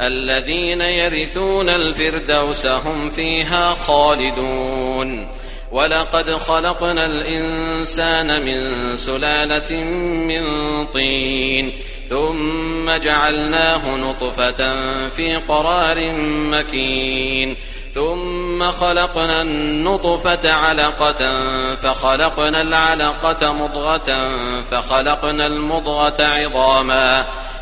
الذين يرثون الفردوس هم فيها خالدون. ولقد خلقنا الإنسان من سلالة من طين. ثم جعلناه نطفة في قرار مكين. ثم خلقنا النطفة علقة فخلقنا العلقة مضغة فخلقنا المضغة عظاما.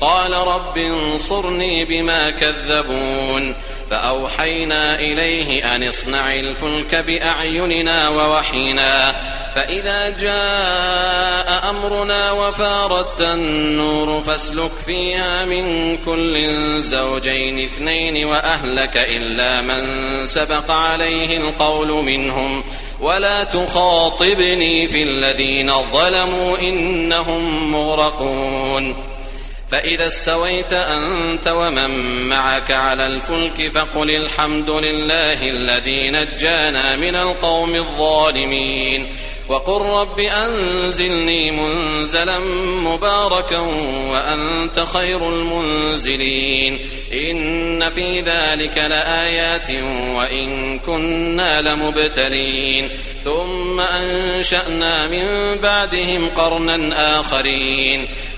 قال رب انصرني بما كذبون فأوحينا إليه أن اصنع الفلك بأعيننا ووحينا فإذا جاء أمرنا وفاردت النور فاسلك فيها من كل زوجين اثنين وأهلك إلا من سبق عليه القول منهم ولا تخاطبني في الذين ظلموا إنهم مغرقون فإذا استويت أنت ومن معك على الفلك فقل الحمد لله الذي نجانا من القوم الظالمين وقل رب أنزلني منزلا مباركا وأنت خير المنزلين إن في ذلك لآيات وإن كنا لمبتلين ثم أنشأنا من بعدهم قرنا آخرين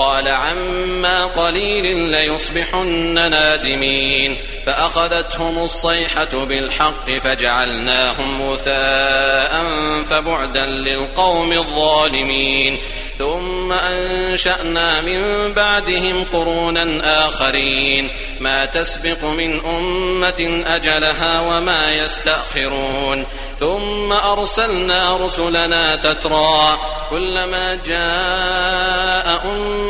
قال عما قليل ليصبحن نادمين فأخذتهم الصيحة بالحق فجعلناهم مثاء فبعدا للقوم الظالمين ثم أنشأنا من بعدهم قرونا آخرين ما تسبق من أمة أجلها وما يستأخرون ثم أرسلنا رسلنا تترى كلما جاء أمة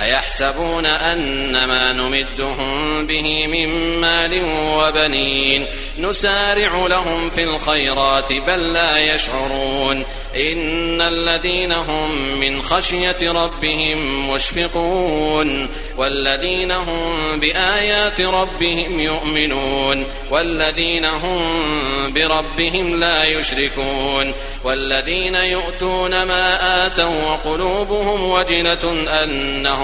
أيحسبون أن ما نمدهم به من مال وبنين؟ نسارع لهم في الخيرات بل لا يشعرون. إن الذين هم من خشية ربهم مشفقون. والذين هم بآيات ربهم يؤمنون. والذين هم بربهم لا يشركون. والذين يؤتون ما آتوا وقلوبهم وجنة أنهم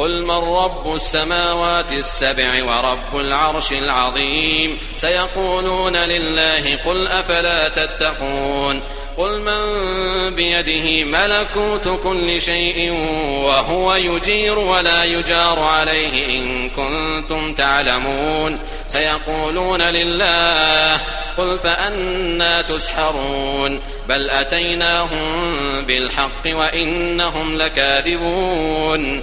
قل من رب السماوات السبع ورب العرش العظيم سيقولون لله قل أفلا تتقون قل من بيده ملكوت كل شيء وهو يجير ولا يجار عليه إن كنتم تعلمون سيقولون لله قل فأنا تسحرون بل أتيناهم بالحق وإنهم لكاذبون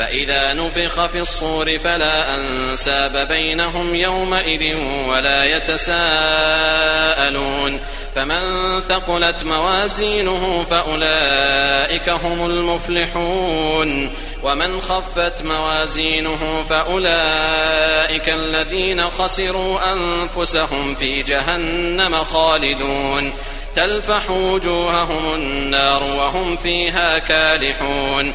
فإذا نفخ في الصور فلا أنساب بينهم يومئذ ولا يتساءلون فمن ثقلت موازينه فأولئك هم المفلحون ومن خفت موازينه فأولئك الذين خسروا أنفسهم في جهنم خالدون تلفح وجوههم النار وهم فيها كالحون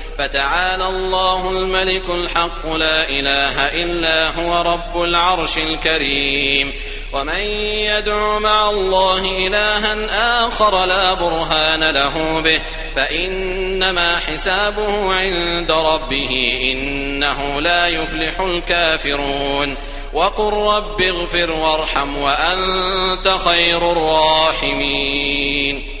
فتعالى الله الملك الحق لا إله إلا هو رب العرش الكريم. ومن يدع مع الله إلها آخر لا برهان له به فإنما حسابه عند ربه إنه لا يفلح الكافرون. وقل رب اغفر وارحم وأنت خير الراحمين.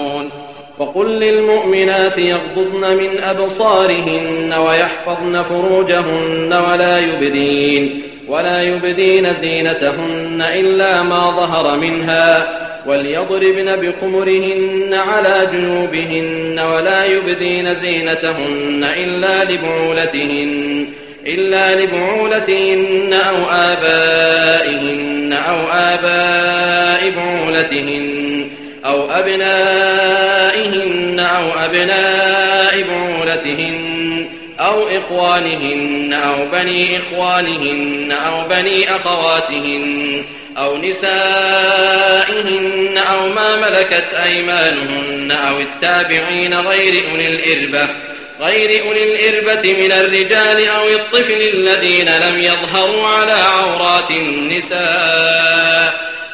وقل للمؤمنات يغضضن من أبصارهن ويحفظن فروجهن ولا يبدين ولا يبدين زينتهن إلا ما ظهر منها وليضربن بقمرهن على جنوبهن ولا يبدين زينتهن إلا لبعولتهن إلا لبعولتهن أو آبائهن أو آباء بعولتهن أو أبنائهن أو أبناء بعولتهن أو إخوانهن أو بني إخوانهن أو بني أخواتهن أو نسائهن أو ما ملكت أيمانهن أو التابعين غير أولي الإربة غير أولي الإربة من الرجال أو الطفل الذين لم يظهروا على عورات النساء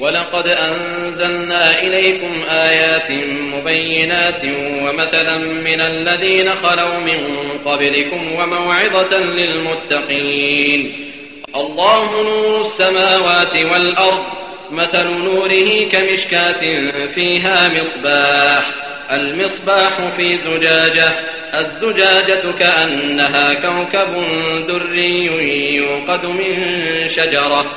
ولقد أنزلنا إليكم آيات مبينات ومثلا من الذين خلوا من قبلكم وموعظة للمتقين. الله نور السماوات والأرض مثل نوره كمشكات فيها مصباح. المصباح في زجاجة الزجاجة كأنها كوكب دري يوقد من شجرة.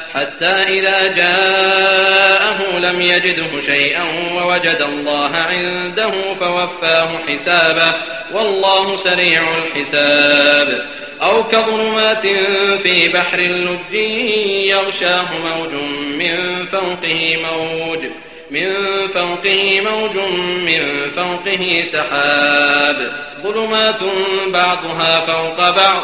حتى إذا جاءه لم يجده شيئا ووجد الله عنده فوفاه حسابه والله سريع الحساب. أو كظلمات في بحر اللج يغشاه موج من فوقه موج من فوقه موج من فوقه سحاب. ظلمات بعضها فوق بعض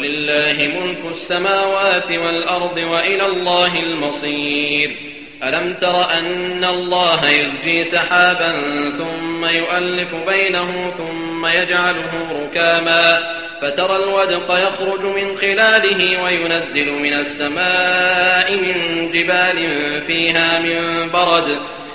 ولله ملك السماوات والأرض وإلى الله المصير ألم تر أن الله يزجي سحابا ثم يؤلف بينه ثم يجعله ركاما فترى الودق يخرج من خلاله وينزل من السماء من جبال فيها من برد.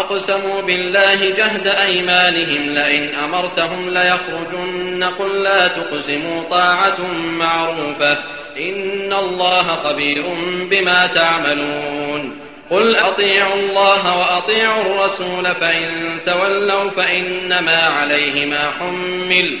وأقسموا بالله جهد أيمانهم لئن أمرتهم ليخرجن قل لا تقسموا طاعة معروفة إن الله خبير بما تعملون قل أطيعوا الله وأطيعوا الرسول فإن تولوا فإنما عليه ما حمل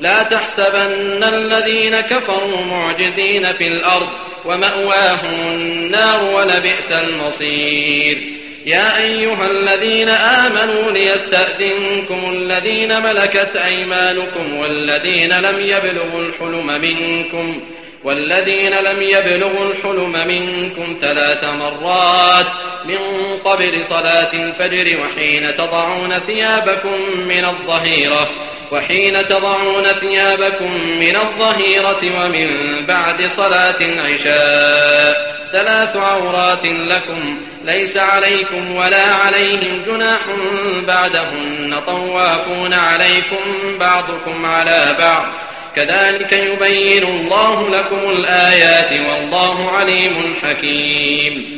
لا تحسبن الذين كفروا معجزين في الأرض ومأواهم النار ولبئس المصير. يا أيها الذين آمنوا ليستأذنكم الذين ملكت أيمانكم والذين لم يبلغوا الحلم منكم والذين لم يبلغوا الحلم منكم ثلاث مرات من قبل صلاة الفجر وحين تضعون ثيابكم من الظهيرة وحين تضعون ثيابكم من الظهيرة ومن بعد صلاة العشاء ثلاث عورات لكم ليس عليكم ولا عليهم جناح بعدهن طوافون عليكم بعضكم على بعض. كذلك يبين الله لكم الآيات والله عليم حكيم.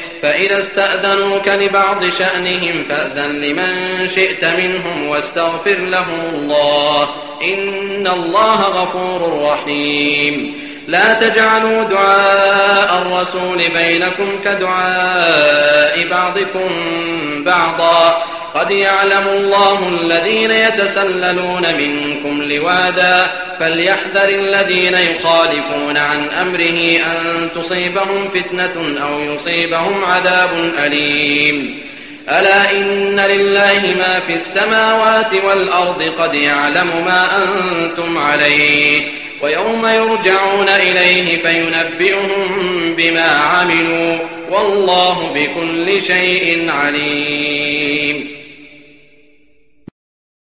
فإذا استأذنوك لبعض شأنهم فأذن لمن شئت منهم واستغفر له الله إن الله غفور رحيم لا تجعلوا دعاء الرسول بينكم كدعاء بعضكم بعضا قد يعلم الله الذين يتسللون منكم لوادا فليحذر الذين يخالفون عن أمره أن تصيبهم فتنة أو يصيبهم عذاب أليم. ألا إن لله ما في السماوات والأرض قد يعلم ما أنتم عليه. ويوم يرجعون إليه فينبئهم بما عملوا والله بكل شيء عليم.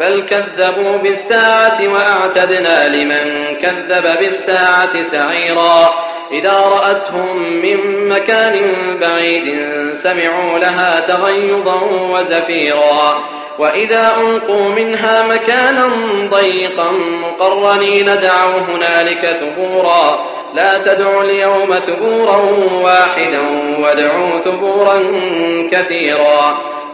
بل كذبوا بالساعة وأعتدنا لمن كذب بالساعة سعيرا. إذا رأتهم من مكان بعيد سمعوا لها تغيظا وزفيرا. وإذا ألقوا منها مكانا ضيقا مقرنين دعوا هنالك ثبورا. لا تدعوا اليوم ثبورا واحدا وادعوا ثبورا كثيرا.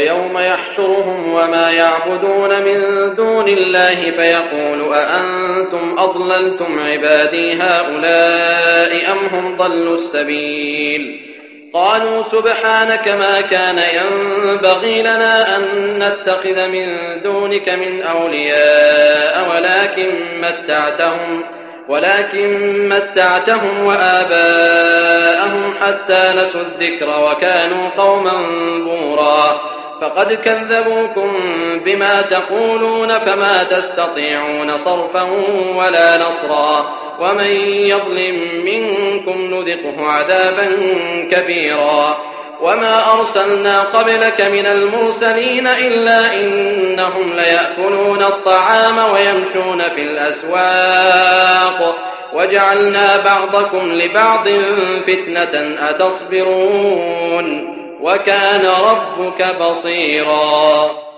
ويوم يحشرهم وما يعبدون من دون الله فيقول أأنتم أضللتم عبادي هؤلاء أم هم ضلوا السبيل قالوا سبحانك ما كان ينبغي لنا أن نتخذ من دونك من أولياء ولكن متعتهم ولكن متعتهم وآباءهم حتى نسوا الذكر وكانوا قوما بوراً فقد كذبوكم بما تقولون فما تستطيعون صرفا ولا نصرا ومن يظلم منكم نذقه عذابا كبيرا وما أرسلنا قبلك من المرسلين إلا إنهم ليأكلون الطعام ويمشون في الأسواق وجعلنا بعضكم لبعض فتنة أتصبرون وَكَانَ رَبُّكَ بَصِيرًا